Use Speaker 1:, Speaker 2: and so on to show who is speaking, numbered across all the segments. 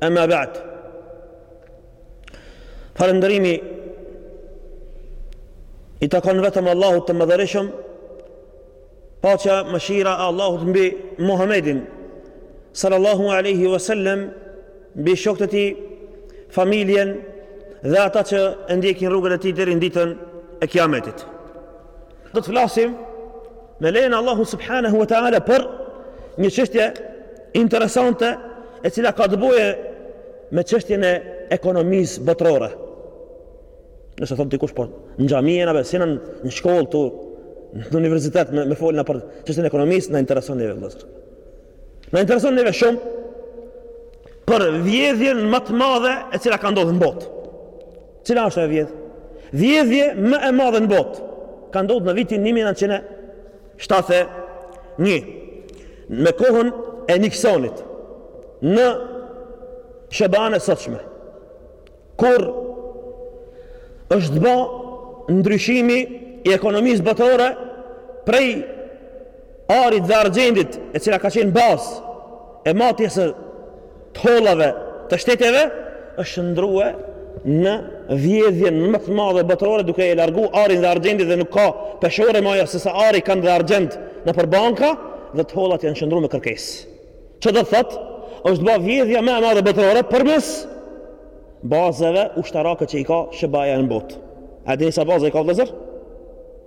Speaker 1: Ema ba'd. Falëndrimi i takon vetëm Allahut të Madhërishëm. Paqja, mëshira e Allahut mbi Muhamedin sallallahu alaihi wasallam, mbi shokët e tij, familjen dhe ata që e ndjekin rrugën e tij deri në ditën e Kiametit. Do të flasim me lejen e Allahut subhanahu wa ta'ala për një çështje interesante e cila ka të bojë me çështjen e ekonomisë botërore. Nëse thotë dikush po në xhami a na besimin, në shkollë tu në universitet me, me fol na për çështjen e ekonomisë, na intereson neve vëllezër. Na intereson neve shumë për vjedhjen më të madhe e cila ka ndodhë në botë. Cila është ajo vjedhje? Vjedhje më e madhe në botë ka ndodhur në vitin 1971 me kohën e Nixonit në SHBA-në e sotshme. Kur është ba ndryshimi i ekonomisë botërore prej arit dhe argjendit e cila ka qenë bazë e matjes së të hollave të shteteve është shndrrue në vjedhjen më të madhe botërore duke e largu arin dhe argjendin dhe nuk ka peshore më ajo se sa ar kanë dhe argjend nëpër banka dhe të hollat janë shndrru me kërkesë. Që do të thotë, është ba vjedhja më e madhe botërore përmes bazave ushtarake që i ka SHBA-ja në botë. A dini sa baza i ka vëllezër?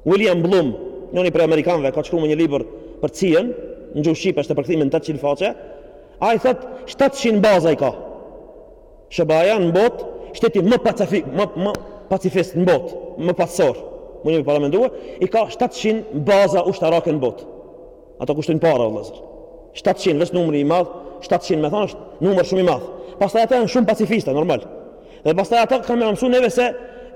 Speaker 1: William Blum, njëri prej amerikanëve, ka shkruar një libër për CIA-n, në gjuhë shqipe është përkthimi në tetëqind faqe. Ai thotë, shtatëqind baza i ka. SHBA-ja në botë, shteti më pacifik, më më pacifist në botë, më paqësor. Muni me e paramendu, i ka 700 baza ushtarake në botë. Ato kushtojnë para o vëllezër. 700 veç numri i madh, 700 me thanë është numër shumë i madh. Pastaj ata janë shumë pacifistë normal. Dhe pastaj ata kanë me na mësu neve se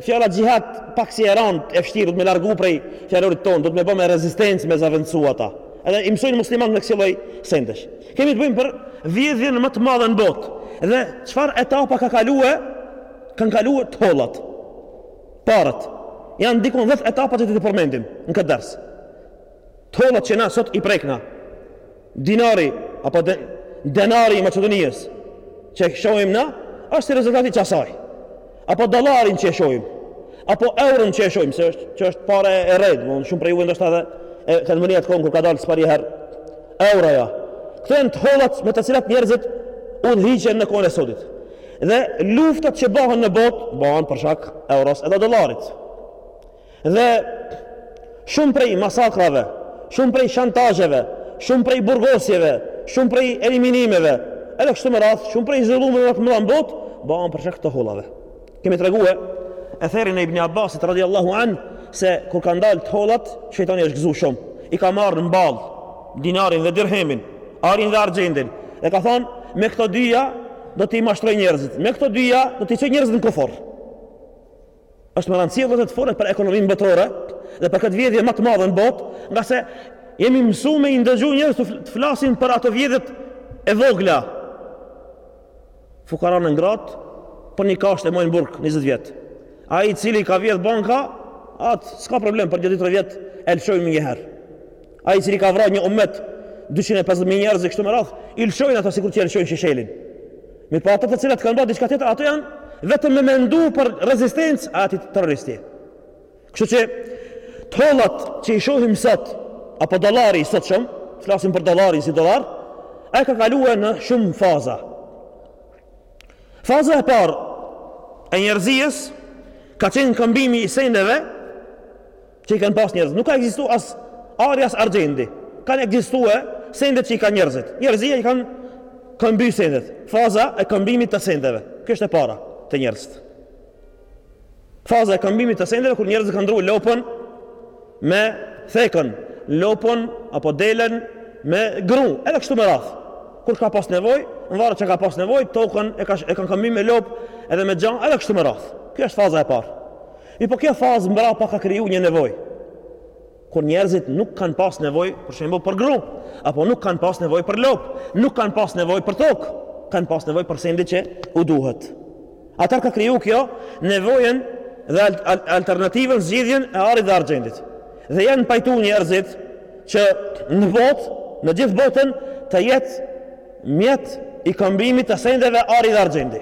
Speaker 1: fjala xhihad pak si e rand, e vështirë, duhet me largu prej fjalorit ton, duhet me bo me rezistencë me zavendësu ata. Edhe i mësojnë muslimanët me kësi lloj sendesh. Kemi të bëjmë për vjedhjen më të madhe në botë. Dhe çfarë etapa ka kaluar? Kan kaluar të hollat. Paret. Janë dikun 10 etapa që do t'i përmendim në këtë ders. Të hollat që na sot i prekna, dinari apo de, denari i Maqedonisë që e shohim na, është si rezultat i qasaj. Apo dollarin që e shohim, apo euron që e shohim, se është që është pare e re, shumë prej juve ndoshta edhe e mbani mend atë kohën kur ka dalë së pari herë euroja. Këto janë të hollat me të cilat njerëzit udhëhiqen në kohën e sodit. Dhe luftat që bëhen në botë bëhen për shkak euros edhe dollarit. Dhe shumë prej masakrave, shumë prej shantazheve, shumë prej burgosjeve, shumë prej eliminimeve, edhe kështu me radhë, shumë prej zullumeve të mëdha në botë, bëhen për shkak të hollave. Kemi treguar etherin e Ibn Abbasit radijallahu anhu se kur kanë dalë të hollat, shejtani është gëzuar shumë. I ka marrë në ballë dinarin dhe dirhemin, arin dhe argjendin. E ka thanë me këto dyja do t'i mashtroj njerëzit. Me këto dyja do t'i çoj njerëzit në kufër. Është me rëndësi vëllezër të folet për ekonominë botërore dhe për këtë vjedhje më të madhe në botë, nga se jemi mësuar me i ndëgju njerëz të flasin për ato vjedhjet e vogla. Fukaran e ngratë, për një kashtë e mbajnë burg 20 vjet. Ai i cili ka vjedh banka, ai s'ka problem për 2-3 vjet, e lëshojnë menjëherë. Ai i cili ka vrarë një umet, 250 mijë njerëz e kështu me radhë, i lëshojnë ata sikur që lëshojnë Sheshelin. Mirëpo ata të cilët kanë bërë diçka tjetër, ato janë vetëm me mendu për rezistencë ai është terroristi. Kështu që të hollat që i shohim sot apo dollari i sotshëm, flasim për dollarin si dollar, ai ka kaluar në shumë faza. Faza e parë e njerëzisë ka qenë këmbimi i sendeve Që i kanë pas njerëzit. Nuk ka ekzistuar as ari as argjendi. Kanë ekzistuar sendet që i kanë njerëzit. Njerëzia i kanë kamby sendet. Faza e këmbimit të sendeve. Kjo është e para te njerëzit. Faza e këmbimit të sendeve kur njerëzit kanë ndruar lopën me thekër, lopën apo delën me grun, edhe kështu me radhë. Kur ka pas nevojë, nvaret që ka pas nevojë, tokën e, ka, e kanë këmby me lopë edhe me gja, edhe kështu me radhë. Kjo është faza e parë. Mirëpo kjo fazë mbrapa ka kriju një nevojë. Kur njerëzit nuk kanë pas nevojë, për shembull, për grun, apo nuk kanë pas nevojë për lopë, nuk kanë pas nevojë për tokë, kanë pas nevojë për sendin që u duhet. Atëherë ka kriju kjo nevojën dhe alternativën zgjidhjen e arit dhe argjendit. Dhe janë pajtu njerëzit që në botë, në gjithë botën, të jetë mjet i këmbimit të sendeve ari dhe argjendi.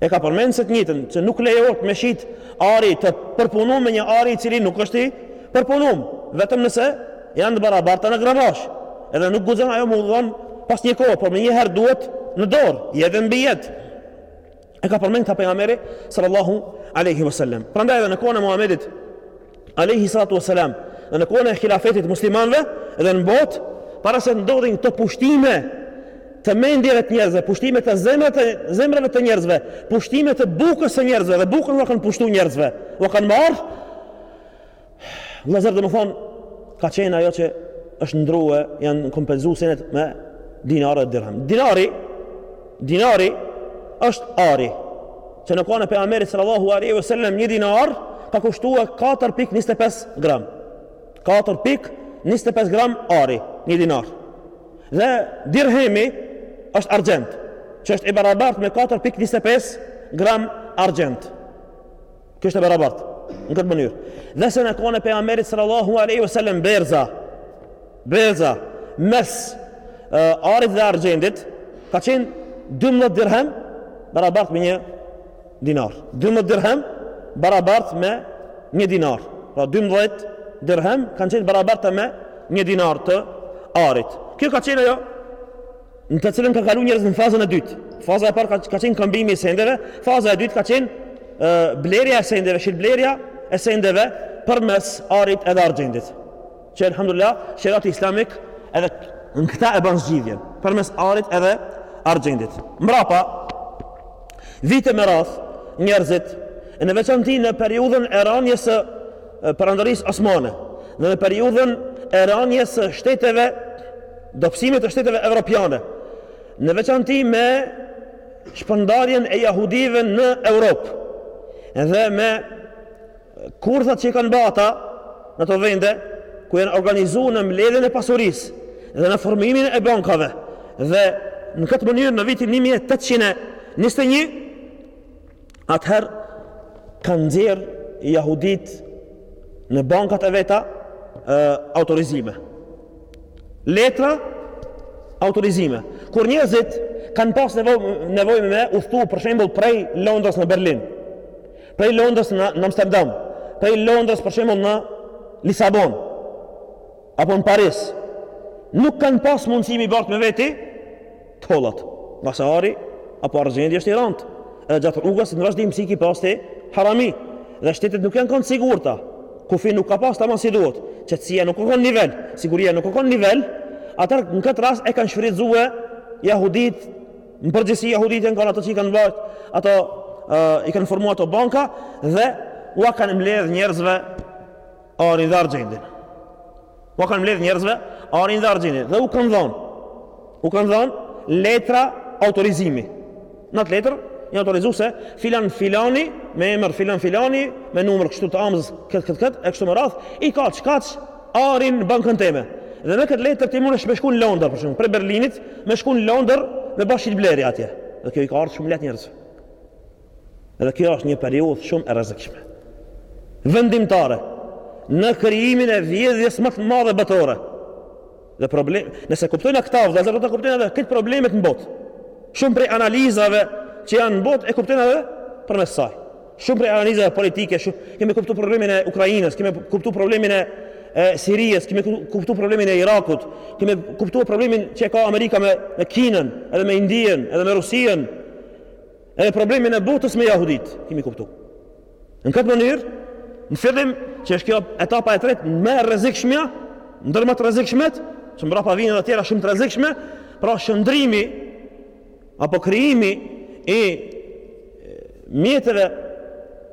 Speaker 1: E ka përmend se të njëjtën, se nuk lejohet me shit ari i përpunuar me një ari i cili nuk është i përpunuar, vetëm nëse janë të barabarta në gramazh. Edhe nuk guxon ajo me u dhanë pas një kohë, por menjëherë duhet në dorë, jeden bi jed. E ka përmend këtë pejgamberi sallallahu alejhi wasallem. Prandaj edhe në kohën e Muhamedit alejhi salatu wa salam, dhe në kohën e hilafetit muslimanve dhe në botë, para se ndodhin këto pushtime të mendjeve të njerëzve, pushtime të zemrave të, zemrave të njerëzve, pushtime të bukës së njerëzve dhe bukën ua kanë pushtuar njerëzve. Ua kanë marrë. Vëllezër, domethënë ka qenë ajo që është ndrue janë kompenzuar senet me dinarë dhe dirhem. Dinari dinari është ari. Se në kohën e pejgamberit sallallahu alaihi wasallam një dinar ka kushtuar 4.25 gram. 4.25 gram ari, një dinar. Dhe dirhemi është argjend, që është i barabart me 4.25 gram argjend. Kështu e barabart në këtë mënyrë. Dhe se në kohën e pejgamberit sallallahu alaihi wasallam berza Berza mes arit dhe argjendit ka qenë 12 dirhem barabart me një dinar. 12 dirhem barabart me një dinar. Pra 12 dirhem kanë qenë barabarta me një dinar të arit. Kjo ka qenë ajo në të cilën ka kalu njerëz në fazën e dytë. Faza e parë ka, ka qenë këmbimi i sendeve, faza e dytë ka qenë e, blerja e sendeve, shitblerja e sendeve përmes arit edhe argjendit. Që elhamdulillah, sheriati islamik edhe në këta e bën zgjidhjen, përmes arit edhe argjendit. Mbrapa vite me radh, njerëzit në veçanti në periudhën e rënies së perandorisë osmane dhe në periudhën e rënies së shteteve dobësimit të shteteve evropiane, në veçanti me shpërndarjen e jahudive në Europë dhe me Kurthat që i kanë ba ata në ato vende ku janë organizu në mbledhjen e pasurisë dhe në formimin e bankave dhe në këtë mënyrë në vitin 1821 atëherë kanë nxjerrë jahudit në bankat e veta e, autorizime letra autorizime kur njerëzit kanë pas nevoj, nevoj me udhtu për shembull prej Londres në Berlin Prej Londrës në Amsterdam, prej Londrës për shembull në Lisabon apo në Paris, nuk kanë pas mundësi m'i bart me veti t'hollat. Ngase ari, apo argjendi është i rëndë. Edhe gjatë rrugës në vazhdimësi ki pas harami. Dhe shtetet nuk janë kanë sigurta. Kufi nuk ka pas tamam si duhet. Qetësia nuk ka kon nivel, siguria nuk ka kon nivel. Atër në këtë rast e kanë shfrytzu e jahudit Në përgjithësi jahudit janë kanë ato që i kanë ba, ato uh, i kanë formu ato banka dhe ua kanë mbledh njerëzve arin dhe argjendin. Ua kanë mbledh njerëzve arin dhe argjendin dhe u kanë dhënë. U kanë dhënë letra autorizimi. Në atë letër një autorizu se filan filani me emër filan filani me numër kështu të amzës këtë këtë këtë e kështu me radh i ka kaq arrin në bankën teme. Dhe me këtë letër ti mundesh me shku në Londër, për shembull, prej Berlinit, me shku në Londër me ba shitblerje atje. Dhe kjo i ka ardhë shumë lehtë njerëzve. Dhe kjo është një periudhë shumë e rrezikshme. Vendimtare, në krijimin e vjedhjes më të madhe botërore. Dhe problem, nëse kuptojna këta, vllezër, do ta kuptojmë edhe këto problemet në botë. Shumë prej analizave që janë në botë i kuptojna edhe përmes saj. Shumë prej analizave politike, shembull, kemi kuptu problemin e Ukrainës, kemi kuptu problemin e e Siries, kemi kuptu problemin e Irakut, kemi kuptu problemin që e ka Amerika me, me Kinën, edhe me Indien, edhe me Rusien, edhe problemin e botës me jahudit, kemi kuptu. Në këtë mënyrë, në fillim që është kjo etapa e tretë më e rrezikshme, ndër më të rrezikshmet, që mbrapa vijnë edhe tjera shumë të rrezikshme, pra shndërrimi apo krijimi i mjeteve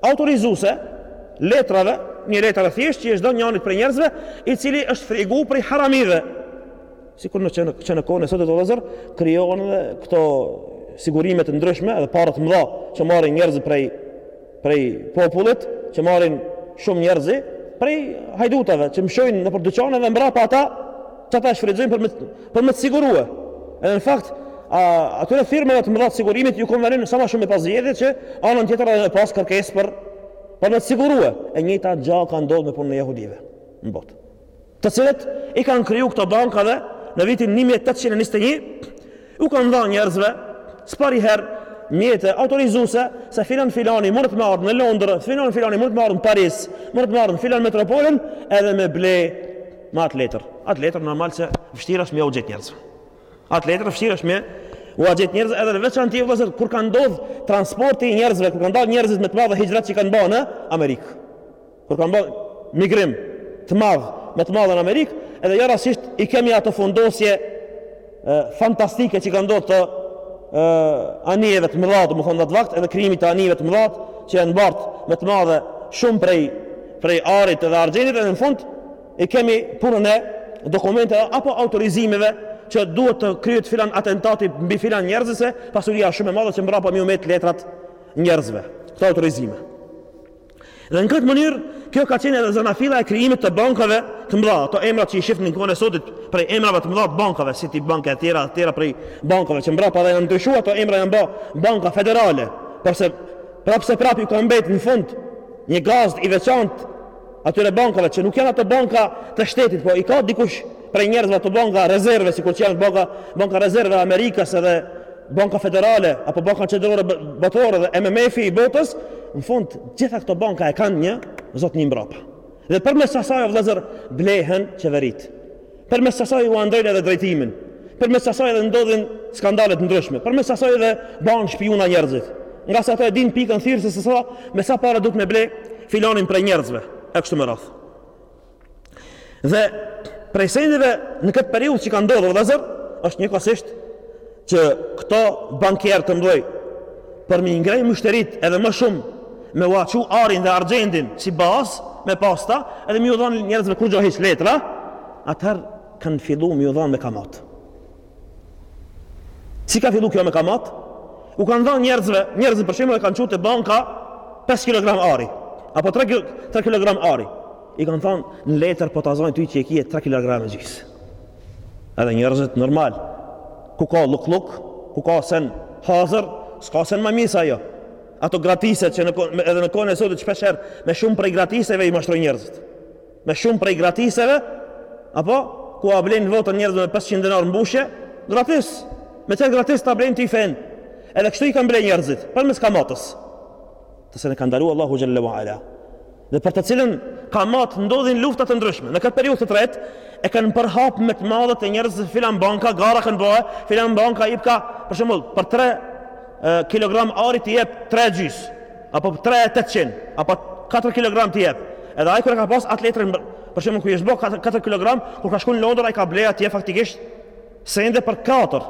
Speaker 1: autorizuse, letrave, një letër e thjeshtë që i është dhënë njanit prej njerëzve, i cili është frigu prej haramive. Sikur në që në, që në kohën e sotit vllezër, krijohen dhe këto sigurime të ndryshme dhe paret e mëdha që marrin njerëzit prej prej popullit që marrin shumë njerëz prej hajdutave që mshojnë nëpër dyqane dhe mbrapa ata që ata shfrytëzojnë për, për me të sigurue edhe në fakt a, atyre firmave të mëdha të sigurimit ju konvenon sa ma shumë me pas vjedhje që anën tjetër edhe me pas kërkesë për, për me të sigurue e njëta gja ka ndodhë me punën e jahudive në botë të cilët i kanë kriju këto banka dhe në vitin 1821, u kanë dhanë njerëzve, së pari herë, mjete, autorizuse, se filan filani munet marrë në Londër, filan filani munet marrë në Paris, munet marrë në filan metropolen, edhe me ble me atë letër. Atë letër normal se vështirë është me ua vjedhë njerëzve. Atë letër vështirë është me ua vjedhë njerëzve, edhe në veçanti vllezër, kur ka ndodhë transporti i njerëzve, kur kanë dalë njerëzit me të madhe hixhret që kanë ba në Amerikë. Kur kanë ba migrim të madh, me të madhe në Amerikë, edhe jo rastisht i kemi ato fundosje, e, fantastike që kanë ndodhur të e, anijeve të mëdha, domethënë atë vakt edhe krijimi të anijeve të mëdha që janë bart me të madhe shumë prej prej arit dhe argjendit edhe në fund i kemi punën e dokumenteve apo autorizimeve që duhet të kryet filan atentati mbi filan njerëz e se pasuria shumë e madhe që mbrapa me iu met letrat njerëzve. Këto autorizime. Dhe në këtë mënyrë, kjo ka qenë edhe zanafilla e krijimit të bankave të mëdha, ato emra që i shifni në kohën e sotit prej emrave të mëdha të bankave, Citibanka e tjera, e tjera prej bankave që mbrapa dhe janë ndryshuar ato emra janë ba banka federale, porse prapë se prapë ju ka mbetë në fund një gazdë i veçantë atyre bankave që nuk janë ato banka të shtetit, po i ka dikush prej njerëzve ato banka rezerve, sikur që janë banka, banka rezerve e Amerikës edhe banka federale, apo banka qendrore botore dhe MMF-i i botës, në fund, gjitha këto banka e kanë një zotni mbrapa. Dhe përmes asaj o vëllezër, blehen qeveritë. Përmes asaj ua ndrrojnë edhe drejtimin. Përmes asaj edhe ndodhin skandale të ndryshme. Përmes asaj edhe banë shpiuna njerëzit. Ngase ato e dinë pikën thirë se sa, me sa para duhet me ble filanin prej njerëzve. E kështu me radhë. Dhe prej sendeve në këtë periudhë që ka ndodhur vëllazër, është njëkohësisht që këto bankierë të mëdhenj për m'i ngreh myshteritë edhe më shumë me ua çu arin dhe argjendin si bazë me pas ata edhe me iu dhanë njerëzve kur gjohis letra atëherë kanë fillu me iu dhanë me kamatë Si ka fillu kjo me kamatë? U kanë dhënë njerëzve, njerëzit për shembull e kanë çuar te banka 5 kg ari apo 3 kg ari. I kanë thënë në letër po ta zonë ty qe ki 3 kg e gjysë. Edhe njerëzit normal. Ku ka lluk lluk, ku ka sen hazër, s'ka sen më mirë se ajo. Ato gratiset që edhe në kohën e sotit shpeshherë me shumë prej gratiseve i mashtrojnë njerëzit. Me shumë prej gratiseve, apo, ku ua blejnë votën njerëzve me 500 denarë mbushje, gratis, me atë gratis ta blejnë ty fenë, edhe kështu i kanë ble njerëzit, përmes kamatës, të cilën e ka ndalu Allahu Xhelle ue Ala, dhe për të cilën kamatë ndodhin lufta të ndryshme, në këtë periudhë të tretë, e kanë përhap me të madhe te njerëzit, filan banka, gara kanë ba, e, filan banka, jepka, për shembull, për tre kilogram ari t'i jep tre e gjysë, apo 3 e 800, apo 4 kilogram të jep. Edhe ai kur e ka pas atë letrën, për shembull kur i është bë 4, 4 kilogram, kur ka shku në Londër ai ka ble atje faktikisht sende për 4.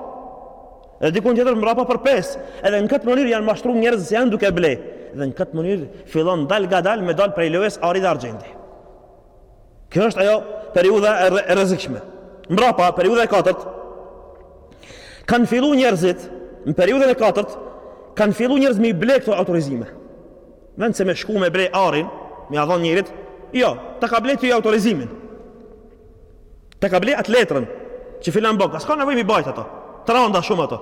Speaker 1: Edhe dikun tjetër mbrapa për 5. Edhe në këtë mënyrë janë mashtru njerëz se janë duke ble. Dhe në këtë mënyrë fillon dalngadalë me dal prej lojës ari dhe argjendi. Kjo është ajo periudha e rrezikshme. Mbrapa, periudha e katërt, kanë fillu njerëzit, në periudhën e katërt, kanë fillu njerëz me i ble këto autorizime. Vend se me shku me ble arin, me ia dhon njerit, jo, ta ka ble ty autorizimin. Ta ka ble atë letrën, që filan bankë, a s'ka nevojë me i bajt ato, të randa shumë ato.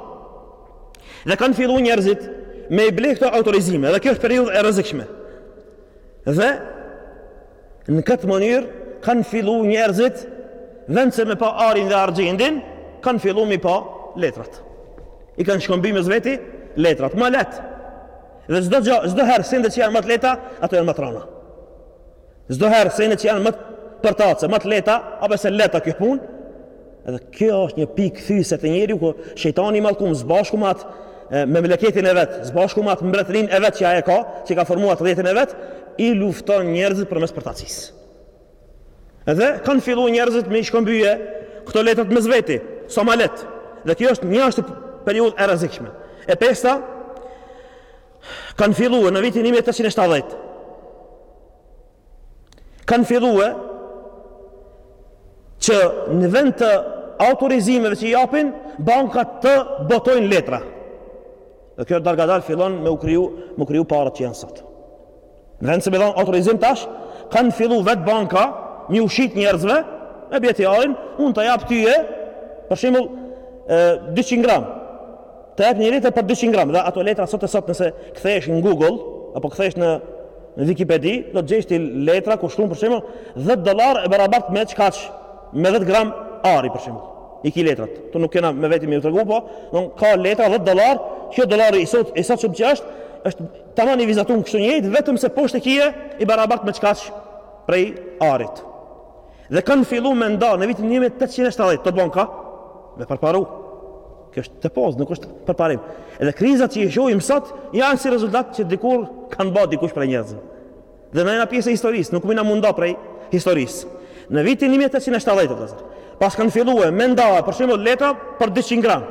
Speaker 1: Dhe kanë fillu njerëzit me i ble këto autorizime, dhe kjo është periudhë e rrezikshme. Dhe Në këtë mënyrë kanë fillu njerëzit vend se me pa arin dhe argjendin, kanë fillu m'i pa letrat. I kanë shkëmby mes veti letrat, ma lehtë. Dhe çdo gja, çdo herë sendet që janë ma të lehta, ato janë ma të rana. Çdo herë sendet që janë ma përtace, ma të lehta, apo s'e lehtë kjo punë, Edhe kjo është një pikë thyse te njeriu ku shejtani i mallkum së bashku me atë me mleketin e vet, së bashku me atë mbretërinë e vet që ai ka, që ka formuar rrjetin e vet, i lufton njerëzit përmes përtacisë. Edhe kanë fillu njerëzit me i shkëmby këto letrat mes veti, sa ma lehtë. Dhe kjo është një ashtu periudhë e rrezikshme. E pesta kanë fillu në vitin 1870. kanë fillue që në vend të autorizimeve që japin, bankat të botojnë letra. Dhe kjo dalngadalë fillon me u kriju, me u kriju parat që janë sot. Në vend se me dhanë autorizim tash, kanë fillu vetë banka, me u shit njerëzve, ma bje ti arin, unë ta jap tye, për shembull, 200 gram. Të jap një letër për 200 gram dhe ato letra sot e sot nëse kthehesh në Google apo kthehesh në në Wikipedi, do të gjesh ti letra ku shkruan për shembull 10 dollar e barabart me kaç me 10 gram ari për shembull. I ki letrat. Ktu nuk kena me vetëm ju tregu po, don ka letra 10 dollar, kjo dollari i sot i sot që është, është tamam i vizatuar kështu njëjtë, vetëm se poshtë ki i barabart me çkaç prej arit. Dhe kanë fillu me nda në vitin 1870-tën banka me përparu Kjo është te poshtë, nuk është përparim. Edhe krizat që i shohim sot janë si rezultat që dikur kanë ba dikush prej njerëzve. Dhe jena pjesë e historisë, nuk mujna me u nda prej historisë. Në vitin 1870, pas kanë filluar me nda për shembull letra për 200 gram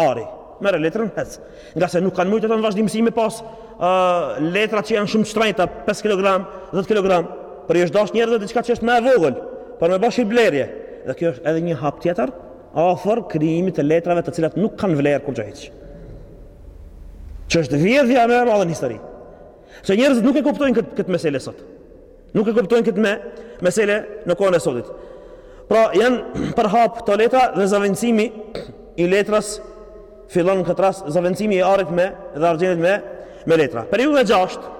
Speaker 1: ari. Merre letrën, hec. Ngase nuk kanë mujtë në vazhdimësi me pas uh, letrat që janë shumë shtrenjta, 5 kg, 10 kg, por i është dash njerëzve diçka që është ma e vogël, për me ba shitblerje. Dhe kjo është edhe një hap tjetër, afër krijimit të letrave të cilat nuk kanë vlerë kurgjë hiç. Që është vjedhja ma e madhe në histori. Se njerëzit nuk e kuptojnë këtë, këtë mesele sot. Nuk e kuptojnë këtë me, mesele në kohën e sotit. Pra janë përhap kto letra dhe zavendësimi i letras fillon në këtë rast zavendësimi i arit me dhe argjendit me, me letra. Periudha e gjashtë,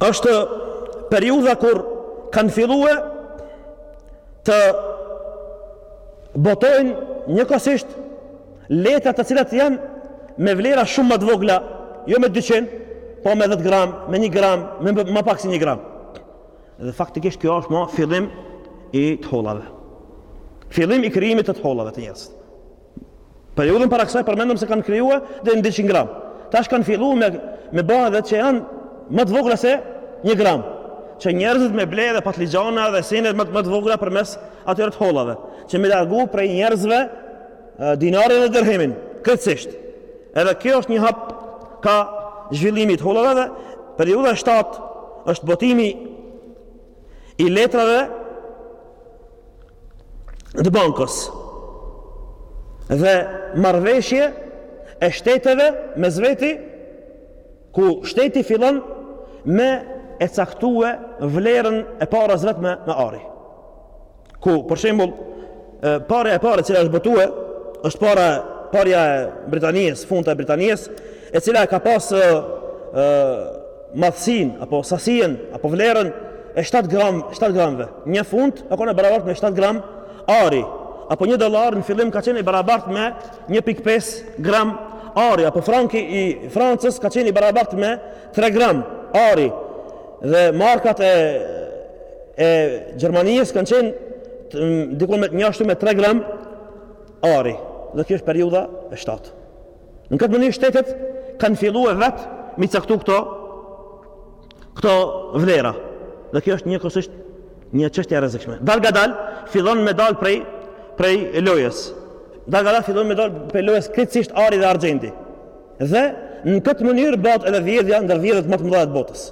Speaker 1: është periudha kur kanë fillue të botojnë njëkohësisht letra të cilat janë me vlera shumë ma të vogla, jo me 200, po me 10 gram, me 1 gram, me ma pak se 1 gram. Dhe faktikisht kjo është ma fillim i të hollave. Fillim i krijimit të të hollave te njerëzit. Periudhën para kësaj përmendëm se kanë krijuar deri në dyqind gram. Tash kanë filluar me ba edhe që janë më të vogla se një gram që njerëzit me ble dhe patlixhana dhe senet më të vogla përmes atyre të hollave, që me largu prej njerëzve dinarin dhe dërhemin, krejtësisht. Edhe kjo është një hap kah zhvillimi i të hollave dhe periudha e 7 është botimi i letrave të bankës dhe marrëveshja e shteteve mes veti ku shteti fillon me e caktue vlerën e paras vet me, me ari ku për shembul parja e parë e cila është botue është para parja e Britanisë, funta e Britanisë e cila e ka pas ë madhësinë apo sasinë apo vlerën e 7 gram 7 gramve një funt ka qenë barabart me 7 gram ari apo një dollar në fillim ka qenë i barabart me 1.5 gram ari apo franki i Francës ka qenë i barabart me 3 gram ari dhe markat e e Gjermanisë kanë qenë diku me një ashtu me 3 gram ari dhe kjo është periudha e 7 Në këtë mënyrë shtetet kanë filluar vetë me i caktu këto këto vlera. Dhe kjo është një kryesisht një çështje e rrezikshme. Dalngadal fillon me dal prej prej lojës. Dalngadal fillon me dal prej lojës krejtësisht ari dhe argjendi. Dhe në këtë mënyrë bëhet edhe vjedhja ndër vjedhjet më të mëdha të botës.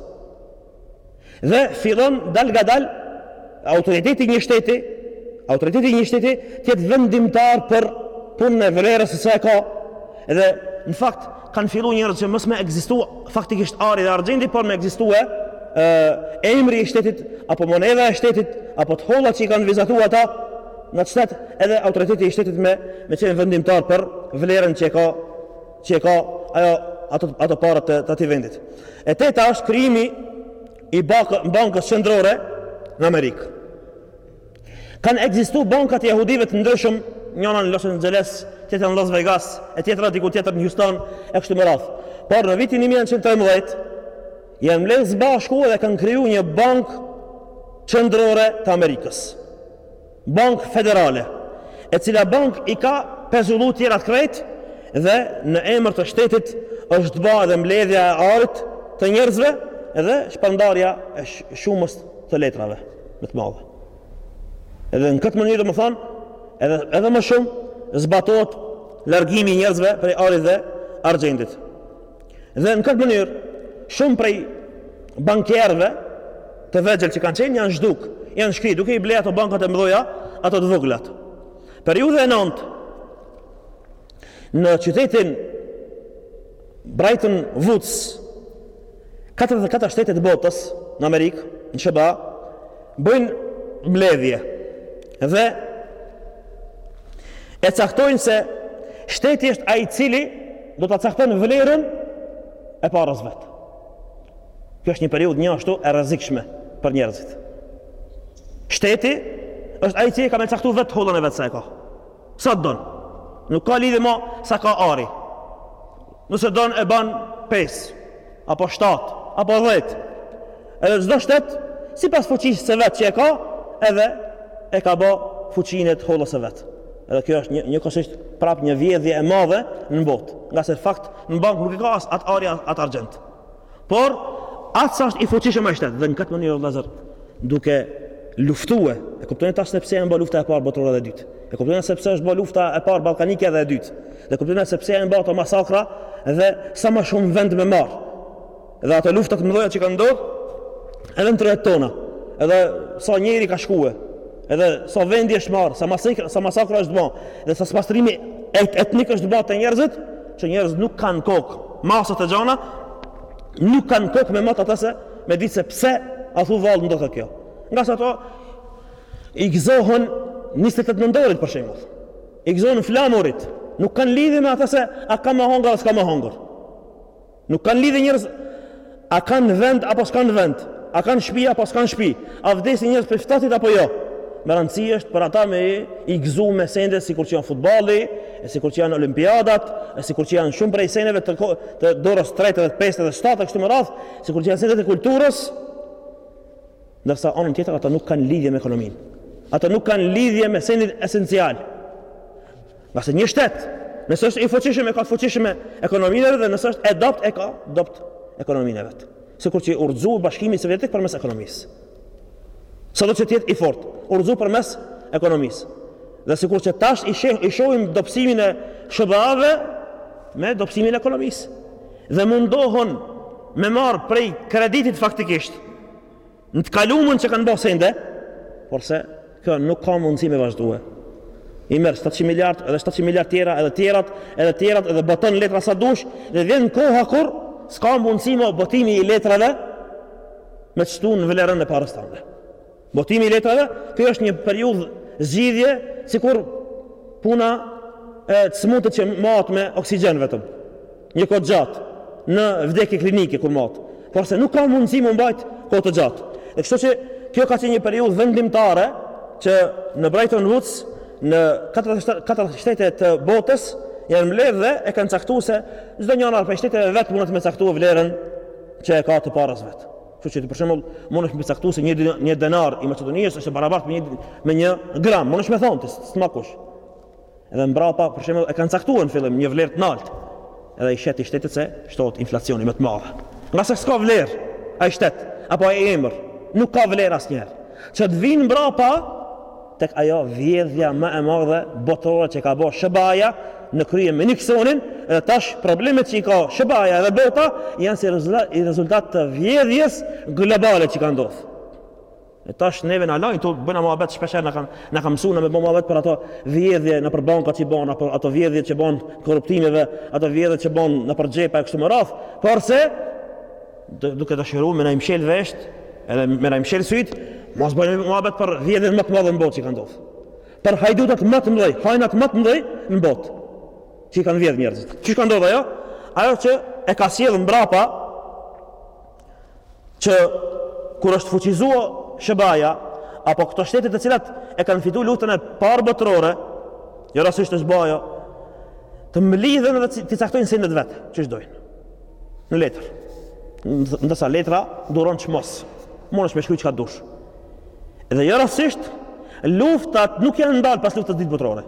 Speaker 1: Dhe fillon dalngadal autoriteti i një shteti, autoriteti i një shteti të jetë vendimtar për punën e vlerës se sa e ka. Dhe në fakt kanë filluar njerëz që mos me ekzistu faktikisht ari dhe argjendi, por me ekzistue emri i shtetit apo monedha e shtetit apo të hollat që i kanë vizatuar ata në shtet edhe autoriteti i shtetit me me qenë vendimtar për vlerën që e ka që e ka ajo ato ato para të të atij vendit. E teta është krijimi i bankës qendrore në Amerikë. Kanë ekzistuar banka të jahudive të ndryshëm, njëra në Los Angeles, tjetra në Las Vegas, e tjetra diku tjetër në Houston, e kështu me radhë. Por në vitin 1913 janë mbledhë së bashku dhe kanë kriju një bankë qendrore të Amerikës. Bankë Federale, e cila bankë i ka pezullu tjerat krejt dhe në emër të shtetit është ba edhe mbledhja e arit të njerëzve edhe shpërndarja e shumës të letrave me të madhe. Edhe në këtë mënyrë domethënë edhe edhe më shumë zbatohet largimi i njerëzve prej arit dhe argjendit. Dhe në këtë mënyrë, shumë prej bankierëve të vegjël që kanë qenë janë zhduk, janë shkri, duke i blejë ato bankat e mëdhoja, ato të voglat. Periudha e nëntë, në qytetin Bretton Woods, 44 shtete të botës në Amerikë, në SHBA, bëjnë mbledhje dhe e caktojnë se shteti është ai i cili do ta cakton vlerën e parës vet. Kjo është një periudhë një ashtu e rrezikshme për njerëzit. Shteti është ai i cili ka me caktu vet të hollën e vet sa e ka. Sa të don. Nuk ka lidhje ma sa ka ari. Nëse don e ban pesë, apo shtatë, apo dhetë. Edhe çdo shtet, sipas fuqisë së vet që e ka, edhe e ka bo fuqinë e të hollës së vet. Edhe kjo është një, një kësisht prap një vjedhje e madhe në botë. Ngase fakt në bankë nuk e ka as atë ari, atë argjend. Por, atë sa është i fuqishëm ai shtet dhe në këtë mënyrë vëllazër, duke luftue, e kuptoni tash se pse janë bërë lufta e parë botërore dhe e dytë. E kuptoni se pse është bërë lufta e parë ballkanike dhe e dytë. Dhe kuptoni se pse janë bërë ato masakra dhe sa më shumë vend me marr. Dhe ato lufta të mëdha që kanë ndodhur edhe në trojet tona. Edhe sa njeri ka shkuar, edhe sa vendi është marrë, sa masakra, sa masakra është bërë, dhe sa spastrimi etnik është bërë te njerëzit, që njerëz nuk kanë kokë, masat e gjana nuk kanë kokë me mat ata se me ditë se pse athu vallë ndodh kjo. Ngase ata i gëzohen 28 nëndorit për shembull. I gëzohen flamurit, nuk kanë lidhje me atë se a ka me hongër a s'ka me hongër. Nuk kanë lidhje njerëz A kanë vend apo s'kanë vend? A kanë shpi apo s'kanë shpi? A vdesin njerëz prej të ftohtit apo jo? Me rëndësi është për ata me i gëzu me sende sikur që janë futbolli, e sikur që janë olimpiadat, e sikur që janë shumë prej seneve të, të dorës së tretë dhe pestë dhe shtatë, kështu me radhë, sikur që janë sendet e kulturës, ndërsa anën tjetër ata nuk kanë lidhje me ekonominë. Ata nuk kanë lidhje me sendet esenciale. Ngase një shtet, nëse është i fuqishëm e ka të fuqishme ekonominë e vet dhe nëse është e dobët e ka të dobët ekonominë e vet. Sikur që u rrxu Bashkimi Sovjetik përmes ekonomisë. Sado që të jetë i fortë, u rrxu përmes ekonomisë. Dhe sikur që tash i sheh i shohim dobësimin e SHBA-ve me dobësimin e ekonomisë. Dhe mundohen me marr prej kreditit faktikisht Në të kalumen që kanë bërë sende, porse kjo nuk ka mundësi me vazhdue. I merr 700 miliard, edhe 700 miliard tjera, edhe tjerat, edhe tjerat, edhe boton letra sa dush, dhe vjen koha kur s'ka mundësi më botimi i letrave me ta shtu vlerën e parës tënde. Botimi i letrave, kjo është një periudhë zgjidhje, sikur puna e të smutit që mbahet me oksigjen vetëm. Një kohë të gjatë në vdekje klinike kur mot, porse nuk ka mundësi mu mbajt kohë të gjatë. E kështu që kjo ka qenë një periudhë vendimtare që në Bretton Woods në katër shtete të botës janë mbledhë dhe e kanë caktu se çdo njëra prej shteteve vetë mund ësht me caktu vlerën që e ka të pares vet. Kështu që për shembull, mund ësht me caktu se një një denar i Maqedonisë është i barabartë me një me një gram, mund ësht me thon ti, s'man kush. Edhe mbrapa, për shembull, e kanë caktu në fillim një vlerë të naltë. Edhe i sheh ti shtetet se shtohet inflacioni më të madh. Ngase s'ka vlerë ai shtet apo ai emër, nuk ka vlerë asnjëherë. Që të vinë mbrapa tek ajo vjedhja më e madhe botërore që ka bo SHBA-ja në krye me Nixonin, edhe tash problemet që i ka SHBA-ja dhe bota janë si rezultat të vjedhjes globale që ka ndodh. E tash neve na lan tu bo na muhabet shpesh na kanë na kanë msu me bo muhabet për ato vjedhje nëpër banka që bon apo ato vjedhje që bon korruptimeve, ato vjedhje që bon nëpër xhepa e kështu me radhë, porse duke dëshiru me na i mshel vesht, edhe me na i mshel syt, mos bëjmë muhabet për vjedhjen më të madhe në botë që ka ndodh. Për hajdutat më të mëdhenj, hajnat më të mëdhenj në botë. Që i kanë vjedh njerëzit. Qysh ka ndodh ajo? Ajo që e ka sjellë mbrapa që kur është fuqizu SHBA-ja, apo këto shtete të cilat e kanë fitu luftën e parë botërore, jo rastësisht është ba ajo, të mblidhen dhe t'i caktojnë sendet vetë, qysh dojnë, në letër. Ndërsa letra duron çmos, mund është me shkru çka dush. Edhe jo rastësisht, luftat nuk janë ndalë pas luftës dytë botërore.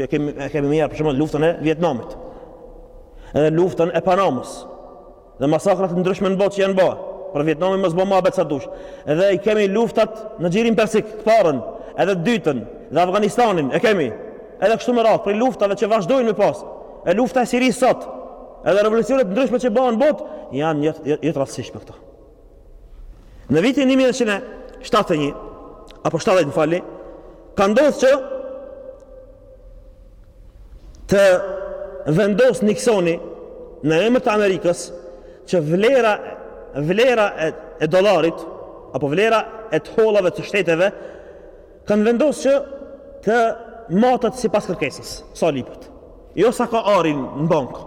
Speaker 1: E kemi, e kemi mirë për shembull luftën e Vietnamit, edhe luftën e Panamës, Dhe masakrat e ndryshme në botë që janë ba, për Vietnamin mos bo muhabet sa dush. Edhe i kemi luftat në gjirin persik, të parën, edhe të dytën, dhe Afganistanin, e kemi. Edhe kështu me radhë, prej luftave që vazhdojnë më pas. E lufta e Sirisë sot, edhe revolucionet e ndryshme që bëhen në botë, janë jo të, jo të, jo të rastësishme këto. Në vitin 1971, apo 70 më falni, ka ndodh që të vendos Nixoni në emër të Amerikës që vlera vlera e, e dollarit apo vlera e të hollave të shteteve kanë vendos që të matet sipas kërkesës sa lipet jo sa ka ari në bankë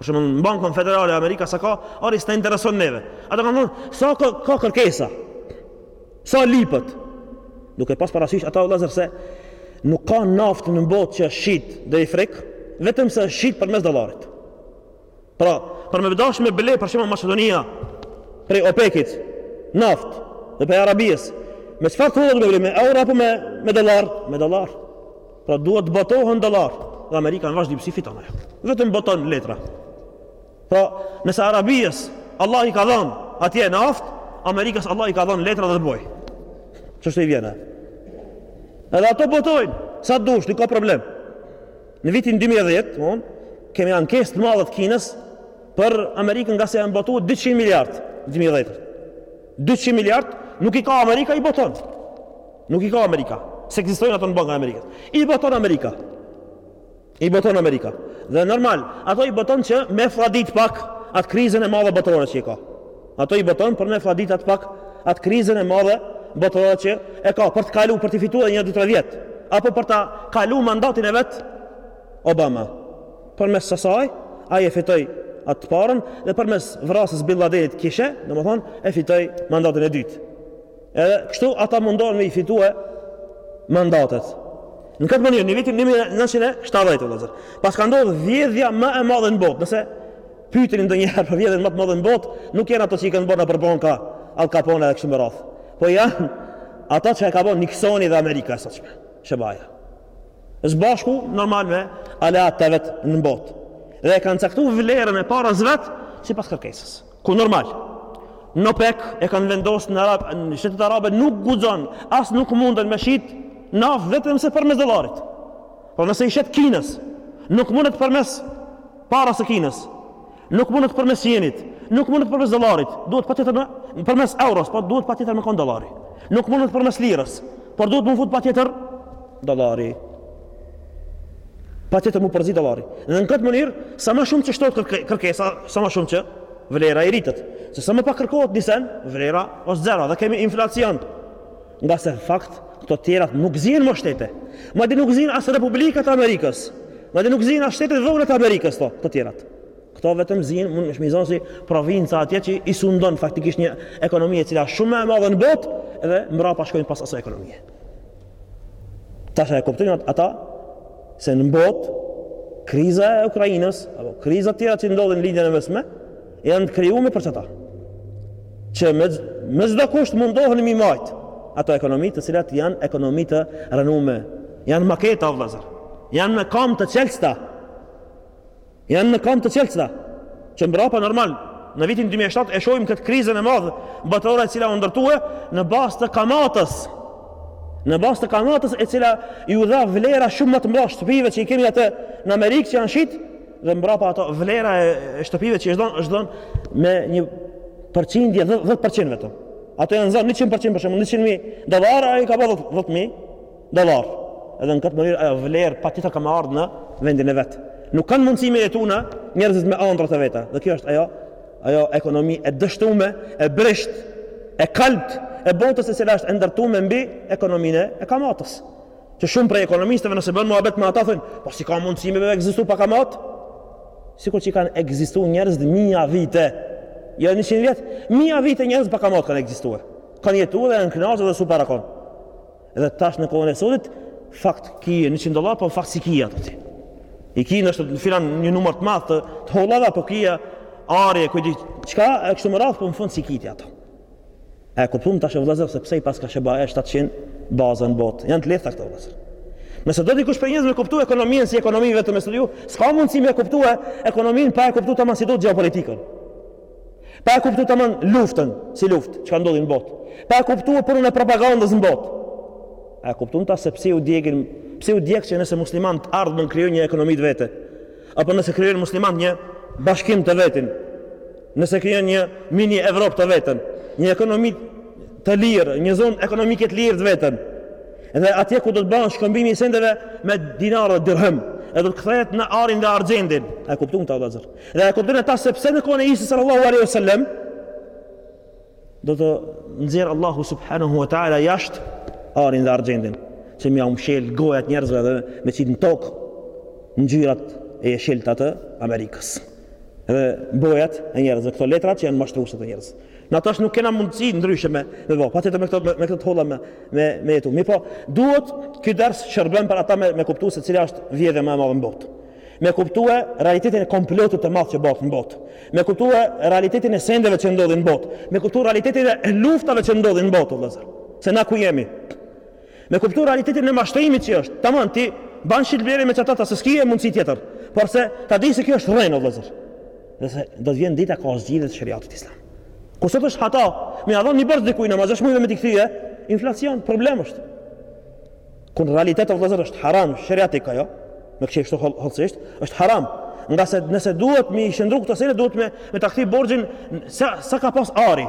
Speaker 1: për shembull në bankën federale Amerika sa ka ari s'të intereson neve ata kanë thonë sa ka, ka kërkesa Sa lipët! Duke pas parasysh ata vëllezër se nuk ka naftë në botë që shitet deri n'frik, vetëm se shitet përmes dollarit. Pra, për me dasht me ble për shembull Maqedonia prej OPEC-it naftë dhe prej Arabisë, me çfarë ka me e ble me euro apo me me dollar? Me dollar. Pra duhet të botohen dollar. Dhe Amerika në vazhdimësi fiton ajo. Vetëm boton letra. Pra, nëse Arabisë Allah i ka dhënë atje naftë, Amerikës Allah i ka dhënë letra dhe bojë. Që është i vjene? Edhe ato botojnë, sa të dush,, nuk ka problem. Në vitin 2010, kemi ankesë të madhe të Kinës për Amerikën ngase janë botu 200 miliard, 2010. 200 miliard, nuk i ka Amerika, i boton. Nuk i ka Amerika. S'ekzistojnë ato në banka të Amerikës. I boton Amerika. I boton Amerika. Dhe normal, ato i boton që me fladit pak atë krizën e madhe botërore që e ka. Ato i boton për me fladit atë pak atë krizën e madhe botërore që e ka për të kalu, për të fitu edhe një dy tre vjet. Apo për ta kalu mandatin e vet Obama. Përmes asaj, ai e fitoi atë të parën dhe përmes vrasjes Bin Ladenit kishe, domethënë e fitoi mandatin e dytë. Edhe kështu ata mundohen me i fitu mandatet. Në këtë mënyrë, në vitin 1970, vëllazër, paska ndodh vjedhja më e madhe në botë. Nëse pyeteni ndonjëherë për vjedhjen më të madhe në botë, nuk janë ato që i kanë bo nëpër banka, Al Capone dhe kështu me radhë. Po janë ata që e ka bo Nixoni dhe Amerika e sotshme. SHBA-ja. Së bashku normal me aleatët e vet në botë. Dhe e kanë caktu vlerën e parasë vet sipas kërkesës. Ku normal. Në OPEK e kanë vendosë në Arab, në shtetet Arabe nuk guxon, as nuk mundën me shit naftë vetëm se përmes dollarit. Por nëse i shet Kinës, nuk mundet përmes parasë Kinës, nuk mundet përmes jenit, nuk mundet përmes dollarit, duhet patjetër me, përmes euros, po duhet patjetër me konë dollari. Nuk mundet përmes lirës, por duhet m'u fut patjetër dollari. Patjetër m'u përzi dollari. Dhe në këtë mënyrë, sa më shumë që shtohet kërkesa, sa më shumë që vlera i rritet. Se sa më pak kërkohet një sen, vlera është zero dhe kemi inflacion. Ngase në fakt, këto tjerat nuk zihen më shtete. Madje nuk zihen as republika të Amerikës. Madje nuk zihen as shtetet e vogla të Amerikës, këto, të tjerat. Këto vetëm zihen, mundësh me i zon si provinca atje që i sundon faktikisht një ekonomi e cila është shumë e madhe në botë, edhe mbrapa shkojnë pas asaj ekonomie. Tash e kuptojnë ata se në botë kriza e Ukrainës apo kriza të tjera që ndodhin në Lindjen e Mesme janë të krijume për qata. Që me me çdo kusht mundohen m'i majt ato ekonomi të cilat janë ekonomi të rrënume, janë maketa vëllezër. Janë me kamë të qelqta. Janë në kamë të qelqta, që mbrapa normal, në vitin dy mijë e shtatë e shohim këtë krizën e madhe botërore e cila u ndërtue në bazë të kamatës. Në bazë të kamatës e cila iu dha vlera shumë më të mëdha shtëpive që i kemi atë në Amerikë që janë shit dhe mbrapa ato vlera e shtëpive që është dhënë është dhënë me një përqindje 10% vetëm. Ato janë dhonë 100% për shembull 100.000 dollarë ai ka ba 10.000 dollarë. Edhe në këtë mënyrë ajo vlerë patjetër ka me ardh në vendin e vet. Nuk kanë mundësi me jetu na njerëzit me andrrat e veta. Dhe kjo është ajo ajo ekonomi e dështume, e brisht, e kalbt e botës e cila është e ndërtume mbi ekonominë e kamatës. Që shumë prej ekonomistëve nëse bën muhabet me ata thonë, po si ka mundësi me ekzistu pa kamat? Sikur që kanë ekzistu njerëzit mija vite. Jo ja, 100 vjet, mija vite njerëz pa kamat kanë ekzistue. Kanë jetu edhe janë knaq dhe super ka kon. Edhe tash në kohën e sotit, fakt ki 100 dollarë, po n'fakt s'i ki ato ti. I ki në filan një numër të madh të, të hollave, po ki ari e kujti, çka e kështu me radhë, po në fund s'i ki ti ato. E kuptum tash vëllazër se pse i paska SHBA 700 baza në botë. Janë të lehta këto vëllazër. Nëse do dikush prej njerëzve me kuptu ekonominë si ekonomi vetëm me studiu, s'ka mundësi me kuptu ekonominë pa e kuptu tamam si duhet gjeopolitikën. Pa e kuptu tamam luftën, si luftë, çka ndodh në botë. Pa e kuptu punën e propagandës në botë. A e kuptum tash se pse u djegin, pse u djeg që nëse muslimant ardhmen krijojnë një ekonomi të veten, apo nëse krijojnë muslimant një bashkim të vetin, nëse krijojnë një mini Evropë të veten, një ekonomi të lirë, një zonë ekonomike të lirë të veten, dhe atje ku do të bëhen shkëmbimi i sendeve me dinarë dhe dirhem, e do të kthehet në arin dhe argjendin. A e kuptum këta vëllazër? Dhe e kuptojnë ata se pse në kohën e Isës sallallahu alaihi wasallam do të nxjerr Allahu subhanahu wa taala jashtë arin dhe argjendin, që me ia mshel gojat njerëzve dhe me qitë në tokë ngjyrat e jeshelta të Amerikës. Dhe bojat e njerëzve, këto letrat që janë mashtruese të njerëz. Na tash nuk kena mundësi ndryshe me dhe po, patjetër me këto me këto holla me me me jetu. Mirëpo, duhet ky ders shërben për ata me me kuptu se cila është vjedhja më e madhe në botë. me kuptue realitetin e komplotit të madh që bëhet në botë, me kuptue realitetin e sendeve që ndodhin në botë, me kuptue realitetin e luftave që ndodhin në botë, vëllazër. Se na ku jemi? Me kuptue realitetin e mashtrimit që është. Tamam ti ban shitblerje me çatata se s'ki mundsi tjetër, por se ta dish se kjo është rrenë, vëllazër. Dhe se do të vjen dita ka zgjidhje te sheriati islam. Ku sot është hata, me ia dhënë një borxh dikujt ma s'është mundë me ta kthye, inflacion, problem është. Kur në realitet o vëllazër është haram sheriatik ajo, me këqyr kështu hollësisht, është haram. Ngase nëse duhet me i shndërru këto sene, duhet me, me ta kthy borxhin sa, sa ka pas ari,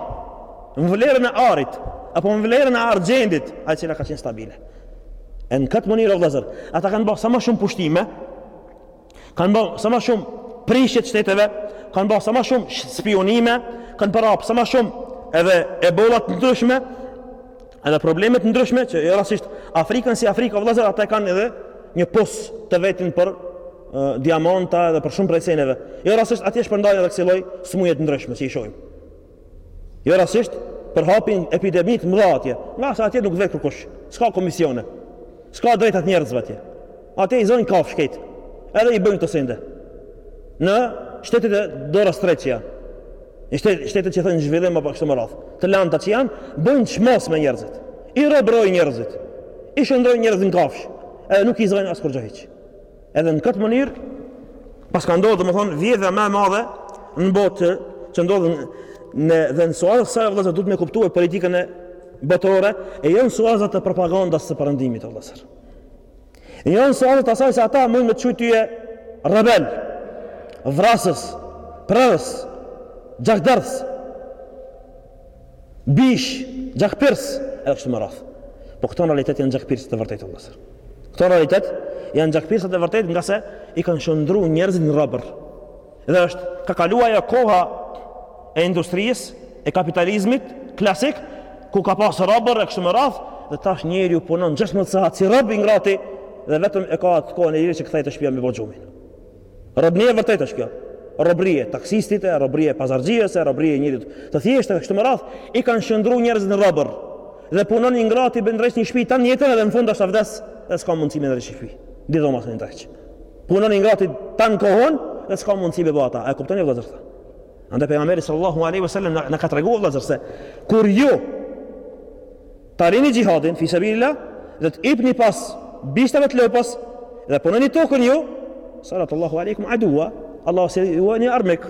Speaker 1: në vlerën e arit, apo në vlerën e argjendit, ajo e cila ka qenë stabile. E në këtë mënyrë o vëllazër, ata kanë ba sa më shumë pushtime, Kanë bërë sa më shumë prishje të shteteve, kanë bërë sa më shumë spionime, kanë bërë sa më shumë edhe ebola të ndryshme, edhe probleme të ndryshme që jo rastisht Afrikën si Afrika vëllazër ata kanë edhe një pos të vetin për diamanta edhe për shumë prej seneve. Jo rastisht atje shpërndajnë edhe kësi lloj smuje të ndryshme që i shohim. Jo rastisht përhapin epidemi të mëdha atje. Ngase atje nuk vjen kërkush. S'ka komisione. S'ka drejta të njerëzve atje. Atje i zënë kafsh krejt. Edhe i bëjnë këto sende. Në shtetet e dorës së tretë që janë. Në shtetet, shtetet që thonë në zhvillim apo kështu me radhë. Të lanuna që janë, bëjnë çmos me njerëzit. I robërojnë njerëzit. I shndërrojnë njerëzit në kafsh. Edhe nuk i zënë askurrgjë hiç. Edhe në këtë mënyrë paska ndodhur domethënë vjedhja më e madhe në botë që ndodh dhe në suazat e saj vëllazër duhet me kuptuar politikën botërore e janë suaza të propagandës së perëndimit vëllazër. E janë suaza të asaj se ata mujnë me të qujt ty rebel, vrasës, prerës, gjakderdhës. Bishë, gjakpirës, edhe kështu me radhë. Po këto në realitet janë gjakpirësit e vërtetë vëllazër. Këto në realitet janë gjakpirësit e vërtetë ngase i kanë shndërruar njerëzit në robër. Dhe është ka kaluar ajo koha e industrisë, e kapitalizmit klasik, ku ka pas robër e kështu me radhë, dhe tash njeriu punon 16 sahat si rob i ngrati dhe vetëm e ka atë kohën e lirë që kthehet te shtëpia me bo gjumin. Robëri e vërtetë është kjo. Robëri e taksistit, robëri e pazarxhisë, robëri e njerit të thjeshtë dhe kështu me radhë, i kanë shndërruar njerëzit në robër. Dhe punon i ngrati me ndreq një shtëpi tan jetën edhe në fund do të vdes dhe s'ka mundësi me ndreq një shtëpi. Dy dhoma s'i ndreq. Punon i ngrati tan kohën dhe s'ka mundësi me bo atë. A e kuptoni vëllazër? Andaj pejgamberi sallallahu alaihi wasallam na ka treguar vëllazër se kur ju Ta lini xhihadin fi sebilillah dhe të jepeni pas bishtave të lopës dhe punoni tokën ju, sallatallahu alaikum aduwa, Allahu sjell një armik.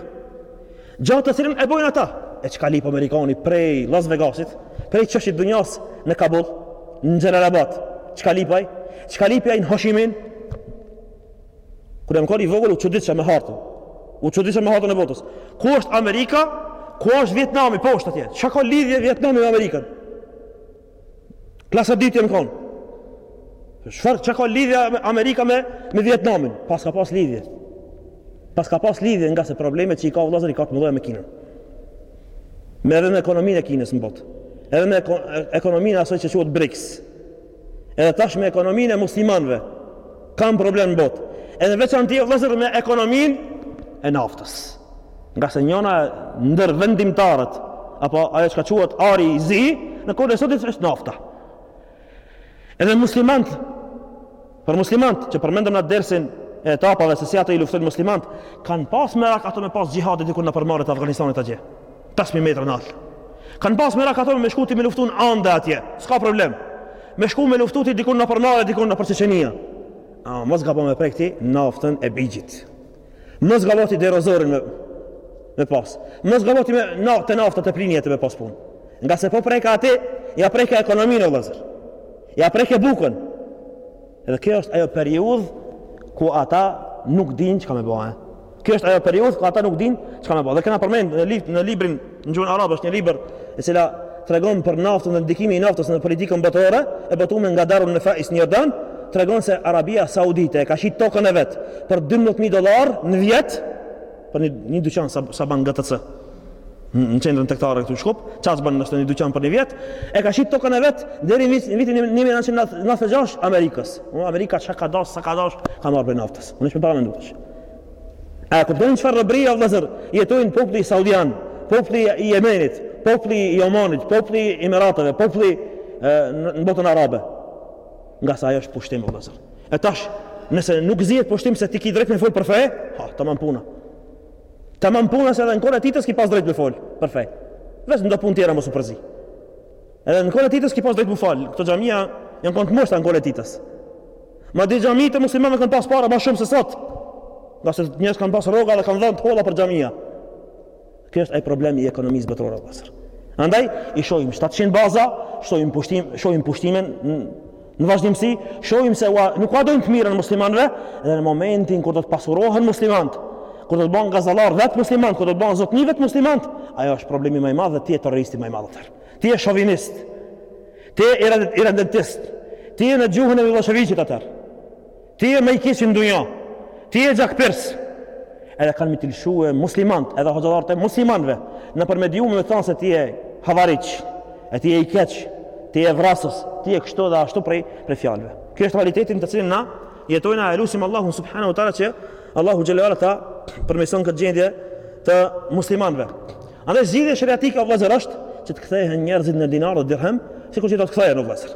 Speaker 1: Gjë të cilën e bojnë ata, e çka lyp Amerikani prej Las Vegasit, prej qoshit dynjas në Kabul, në Xhelalabad, çka lyp ai, çka lyp ai në Hoshimin, Kur jam kanë i vogël, u çuditsha me hartën. U çuditsha me hartën e botës. Ku është Amerika, ku është Vietnami, poshtë atje. Çka ka lidhje Vietnami me Amerikën? Klasa e dytë jam konë. Çfarë, çka ka lidhje Amerika me, me Vietnamin? Paska pas lidhje. Paska pas lidhje ngase problemet që i ka vëllazër i ka të mëdha me Kinën. Me edhe me ekonominë e Kinës në botë. Edhe me ekonominë e asaj që quhet BRICS. Edhe tash me ekonominë e muslimanëve kanë problem në botë. Edhe veçanti o vëllazër me ekonominë e naftës. Ngase njona ndër vendimtarët apo ajo çka quhet ari i zi, në kohën e sodit është nafta. Edhe muslimant për muslimant që përmendëm në dersin e etapave se si ato i luftojnë muslimant, kanë pas merak ato me pas xhihad ti dikun nëpër malet të Afganistanit atje. pesëmijë metra nalt. Kanë pas merak ato me shku ti me luftu ande atje. S'ka problem. Me shku me luftu ti dikun nëpër male, dikun nëpër Çeçenia. A, mos gabon me prek ti naftën e bigjit. Mos gabon ti derozorin me, me pas. Mos gabon ti me na, të naftët e plinjet me pas punë. Ngase po preke ati, ja preke ekonominë o vllezër. Ja preke bukën. Edhe kjo është ajo periudhë ku ata nuk dinë çka me bo. Kjo është ajo periudhë ku ata nuk dinë çka me ba. Dhe kena përmend në lib në librin në gjuhën arabe është një libër e cila tregon për naftën dhe ndikimin e naftës në politikën botërore e botume nga Darun Nefais në Jordan, tregon se Arabia Saudite ka shit tokën e vet për 12000 dollar në vjet Për një, një dyqan sa, sa ban GTC, në qendrën tregtare këtu në Shkup, qaq ban ndoshta një dyqan për një vjet, e ka shit tokën e vet deri në vitin 1996 Amerikës. E Amerika çka ka dash, sa ka dash, ka marrë prej naftës. Muni me paramendu. A kuptoni çfarë robëri o vëllazër, jetojnë populli saudian, populli i Jemenit, populli i Omanit, populli i Emirateve, populli në botën arabe. Ngase ajo është pushtim o vëllazër. E tash, nëse nuk zihet pushtim se ti ki drejt me fol për fe, ha, tamam puna. Tamam puna se edhe në kohën e Titës ki pas drejt me fol për fe. Veç në do punë tjera mos u përzi. Edhe në kohën e Titës ki pas drejt me fal. Këto xhamia janë konë të mushta në kohën e Titës. Madje xhamitë muslimane kanë pas para ma shumë se sot. Ngase njerëz kanë pas rroga dhe kanë dhënë të holla për xhamia. Ky është ai problemi i ekonomisë botërore vëllazër. Andaj i shohim 700 baza, shohim pushtim, shohim pushtimin në vazhdimësi, shohim se ua, nuk ua dojnë të mirën muslimanëve dhe në momentin kur do të pasurohen muslimanët, kur do të bëhen gazdallarë vetë muslimanët, kur do të bëhen zotni vetë muslimanët, ajo është problemi më i madh dhe ti je terroristi më i madh atëherë. Ti je shovinist. Ti je irredentist. Ti je në gjuhën e Milosheviqit atëherë. Ti je më i keqi në dunja. Ti je gjakpirës. Edhe kanë me t'i lëshue muslimanët, edhe hoxhallarët e muslimanëve, nëpër mediume me thonë se ti je havarixh, e ti je i keq, ti je vrasës, ti je kështu dhe ashtu prej prej fjalëve. Ky është realiteti në të cilin na jetojnë e lutim Allahun subhanahu wa taala që Allahu xhelalu ta përmirëson këtë gjendje të muslimanëve. Andaj zgjidhja sheriatike o vëllazër është që të kthehen njerëzit në dinar dhe dirhem, sikur që do të kthehen o vëllazër.